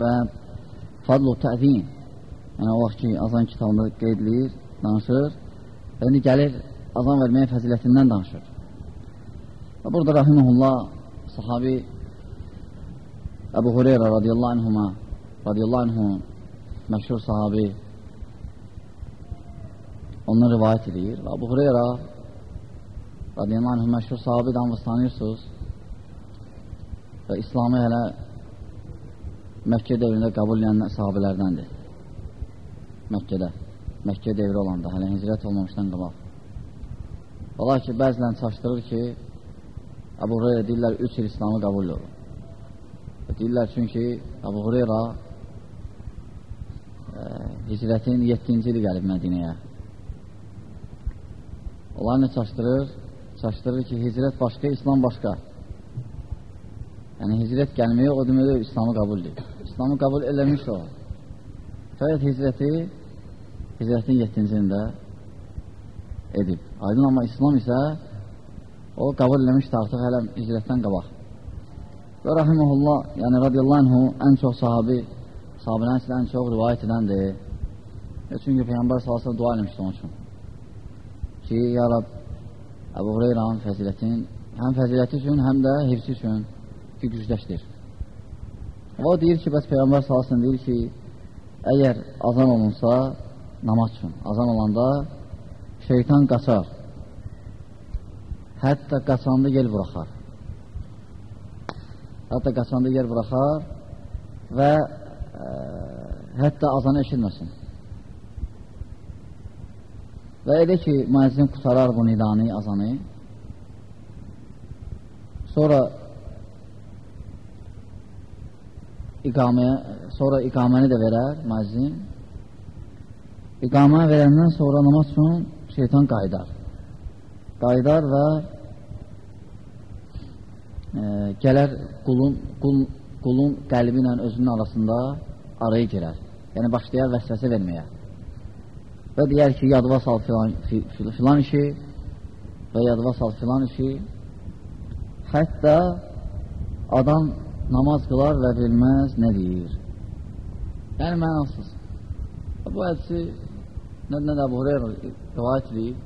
və fadlu təzim yəni o vaxt ki, azan kitabında qeyd edir, danışır indi gəlir azan verməyə fəzilətindən danışır. Və burada rahiməhullah sahabi Əbu Hureyra radiyallahu anhuma radiyallahu anhu məşhur sahabi ondan rivayət edir. Və Əbu Hureyra radiyallahu anhu məşhur sahabi damız tanıyırsınız və İslamı hələ Məkkə devrində qəbul edən sahabələrdəndir. Məkkədə, Məkkə devri olanda, hələ hicrət olmamışdan qabaq. Ola ki, bəzilən çaşdırır ki, Əbu Hureyra deyirlər, 3 il İslamı qəbul olur. Deyirlər çünki Əbu Hureyra e, hicrətin 7-ci ili gəlib Mədinəyə. Onlar nə çaşdırır? Çaşdırır ki, hicrət başqa, İslam başqa. Yəni, hicrət gəlməyə o deməli İslamı qəbul edir. İslamı qəbul eləmiş o. Fəqət hicrəti hicrətin 7-ci ilində edib. Aydın amma İslam isə o qəbul eləmişdir artıq hələ hicrətdən qabaq. Və rahiməhullah, yəni radiyallahu anhu ən çox sahabi, sahabilərin içində ən çox rivayət edəndir. E, çünki Peyyambər salasına dua eləmişdi onun üçün. Ki, ya Rab, Əbu Hureyranın fəzilətin həm fəziləti üçün, həm də hifsi üçün ki, gücləşdir. O deyir ki, bəs Peyyambər salasına deyir ki, əgər azan olunsa, namaz üçün, azan olanda şeytan qaçar. Hətta qaçanda yel buraxar. Hətta qaçanda yer buraxar və ə, hətta azanı eşitməsin. Və elə ki, müəzzin qutarar bu nidani, azanı, sonra iqaməyə, sonra iqaməni də verər müəzzin. İqamə verəndən sonra namaz üçün şeytan qaydar. Qaydar və e, gələr qulun, qul, qulun qəlbi ilə özünün arasında araya girər. Yəni, başlayar vəsvəsə verməyə. Və deyər ki, yadıva sal filan, filan işi və yadıva sal filan işi. Hətta adam namaz qılar və bilməz nə deyir. Yəni, mənasız. Bu hədisi nə də bu Hureyra rivayət edib.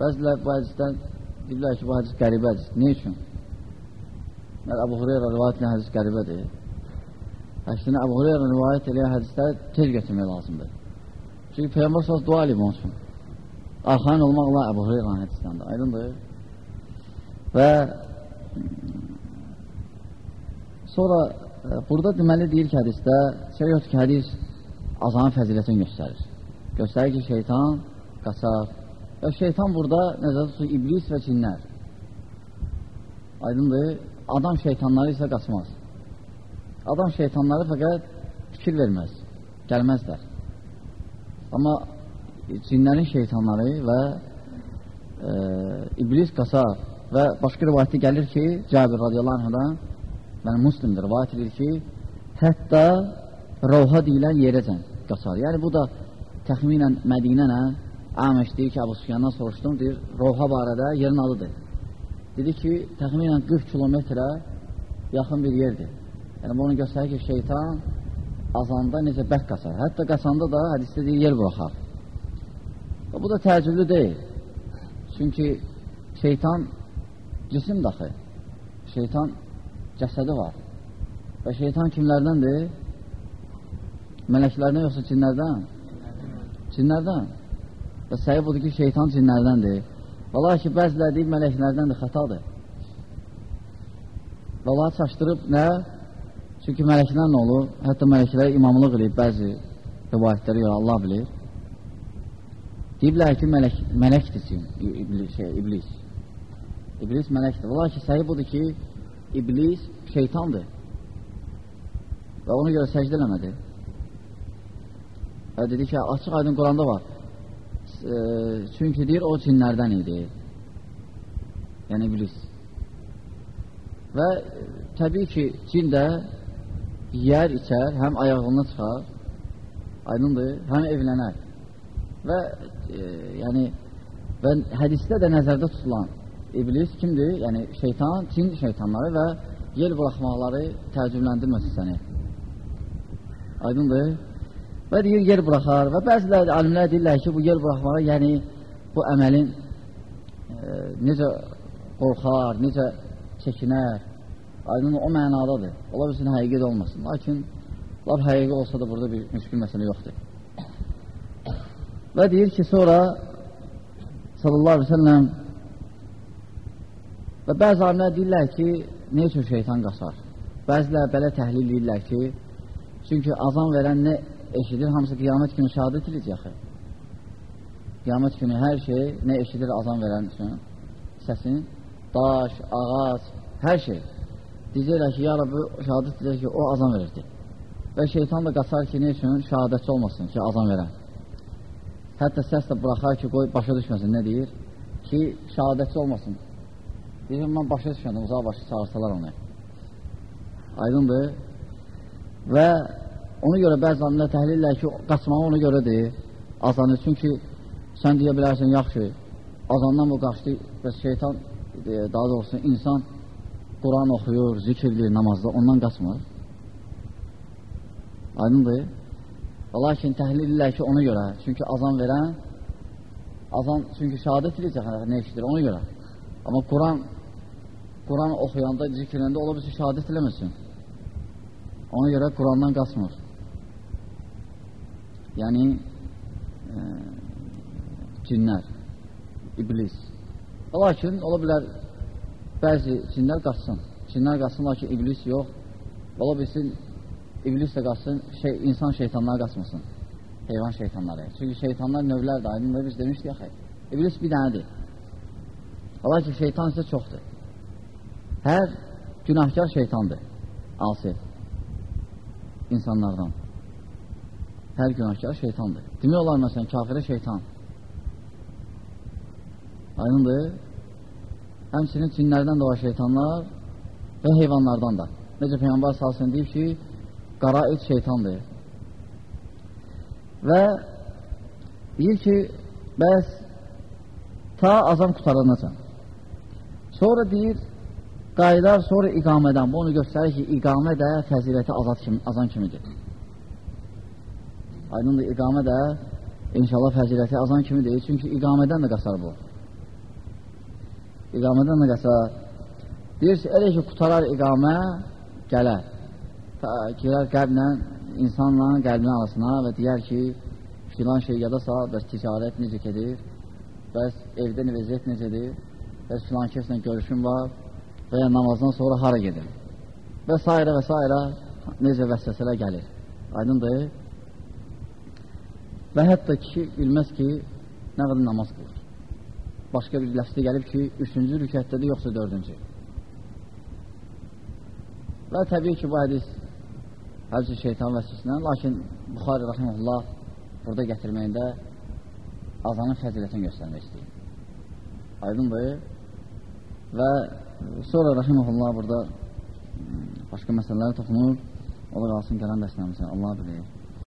Bəzilər bu hədisdən deyirlər ki, bu hədis qəribə hədis. Ne üçün? Əbu Hureyra rivayət edən hədis qəribədir. Əksinə Əbu Hureyra rivayət edən hədisləri tez götürmək lazımdır. Çünki Peyğəmbər səhəz dua eləyib onun üçün. Arxain olmaqla Əbu Hureyra hədisləndə. Aydındır. Və sonra e, burada deməli deyir ki, hədisdə yoxdur ki, hədis azanın fəzilətini göstərir. Göstərir ki, şeytan qaçar. Və şeytan burada nəzərdə tutur iblis və cinlər. Aydındır adam şeytanları isə qaçmaz. Adam şeytanları fəqət fikir verməz, gəlməzlər. Amma cinlərin şeytanları və e, iblis qaçar və başqa rivayətdə gəlir ki, Cabir radiyallahu anhadan, yəni muslimdir, rivayət edir ki, hətta roha deyilən yerəcən qaçar. Yəni bu da təxminən Mədinənə Əməş deyir ki, Əbu Sufyandan soruşdum, deyir, roha barədə yerin adıdır dedi ki, təxminən 40 kilometrə yaxın bir yerdir. Yəni, bunu göstərir ki, şeytan azanda necə bək qaçar. Hətta qaçanda da hədisdə deyir, yer buraxar. Və bu da təəccüblü deyil. Çünki şeytan cisim daxı. Şeytan cəsədi var. Və şeytan kimlərdəndir? Mələklərdən yoxsa cinlərdən? Cinlərdən. Və səhi budur ki, şeytan cinlərdəndir. Valla ki, bəzilər deyib mələklərdəndir, xətadır. Valla çaşdırıb nə? Çünki mələklər nə olur? Hətta mələklər imamlıq edib bəzi rivayətləri görə Allah bilir. Deyiblər ki, mələk, mələkdir iblis, şey, iblis. İblis mələkdir. Valla ki, səhi budur ki, iblis şeytandır. Və ona görə səcdə eləmədi. Və dedi ki, açıq aydın Quranda var e, çünki deyir, o cinlərdən idi. Yəni, iblis. Və e, təbii ki, cin də yiyər, içər, həm ayağını çıxar, aydındır, həm evlənər. Və e, yəni, və hədisdə də nəzərdə tutulan iblis kimdir? Yəni, şeytan, cin şeytanları və yel buraxmaqları təəccübləndirməsin səni. Aydındır. Və deyir, yer buraxar və bəzilər alimlər deyirlər ki, bu yer buraxmağa, yəni bu əməlin e, necə qorxar, necə çəkinər, aydın o mənadadır. Ola bilsin, həqiqət olmasın. Lakin, laf həqiqi olsa da burada bir müşkül məsələ yoxdur. Və deyir ki, sonra sallallahu aleyhi ve sellem və bəzi alimlər deyirlər ki, ne üçün şeytan qasar? Bəzilər belə təhlil deyirlər ki, çünki azan verən nə eşidir, hamısı qiyamət günü şəhadət edəcək. Qiyamət günü hər şey nə eşidir azan verən üçün səsin, daş, ağac, hər şey. Deyəcəklər ki, ya Rabbi, şəhadət edəcək ki, o azan verirdi. Və şeytan da qaçar ki, ne üçün? Şəhadətçi olmasın ki, azan verən. Hətta səs də buraxar ki, qoy başa düşməsin, nə deyir? Ki, şəhadətçi olmasın. Deyir, mən başa düşmədim, uzağa başı çağırsalar onu. Aydındır. Və ona görə bəzi alimlər təhlillər ki, qaçmağı ona görədir, azanı. Çünki sən deyə bilərsən, yaxşı, azandan bu qaçdı və şeytan, e, daha doğrusu insan Quran oxuyur, zikirlir namazda, ondan qaçmır. Aydındır. Lakin təhlillər ki, ona görə, çünki azan verən, azan, çünki şəhadət edəcək, nə işdir, ona görə. Amma Quran Quran oxuyanda, zikirləndə ola bilsin, şəhadət eləməsin. Ona görə Qurandan qaçmır. Yəni, e, cinlər, iblis. Lakin, ola bilər, bəzi cinlər qaçsın. Cinlər qaçsın, lakin iblis yox. Ola bilsin, iblis də qaçsın, şey, insan şeytanlar qaçmasın. Heyvan şeytanları. Çünki şeytanlar növlərdir, aydın biz demişdik, yaxı. İblis bir dənədir. Lakin şeytan isə çoxdur. Hər günahkar şeytandır, asi insanlardan. Hər günahkar şeytandır. Demək olar, məsələn, kafirə şeytan. Aydındır. Həmçinin cinlərdən də var şeytanlar və heyvanlardan da. Necə Peyyambar salsın deyib ki, qara et şeytandır. Və deyir ki, bəs ta azam qutaranacan. Sonra deyir, qayıdar sonra iqamədən. Bu onu göstərir ki, iqamə də fəziləti azad kimi, azan kimidir. Aydındır, iqamə də inşallah fəziləti azan kimidir. Çünki iqamədən də qasar bu. İqamədən də qasar. Deyir ki, elə ki, qutarar iqamə, gələr. Girər qəlblə, insanla qəlbin arasına və deyər ki, filan şey yadasa, bəs ticarət necə gedir, bəs evdə vəziyyət necədir, bəs filan kəslə görüşüm var, və ya namazdan sonra hara gedir və s. və s. necə vəsvəsələr gəlir. Aydındır. Və hətta ki, bilməz ki, nə qədər namaz qılır. Başqa bir ləfsdə gəlib ki, üçüncü rükətdədir, yoxsa dördüncü. Və təbii ki, bu hədis hərci şeytan vəsisindən, lakin Buxari Rahimullah burada gətirməyində azanın fəzilətini göstərmək istəyir. Aydındır. Və Sonra Rəhiməhullah burada başqa məsələlərə toxunur. O da qalsın gələn dərslərimizə. Allah bilir.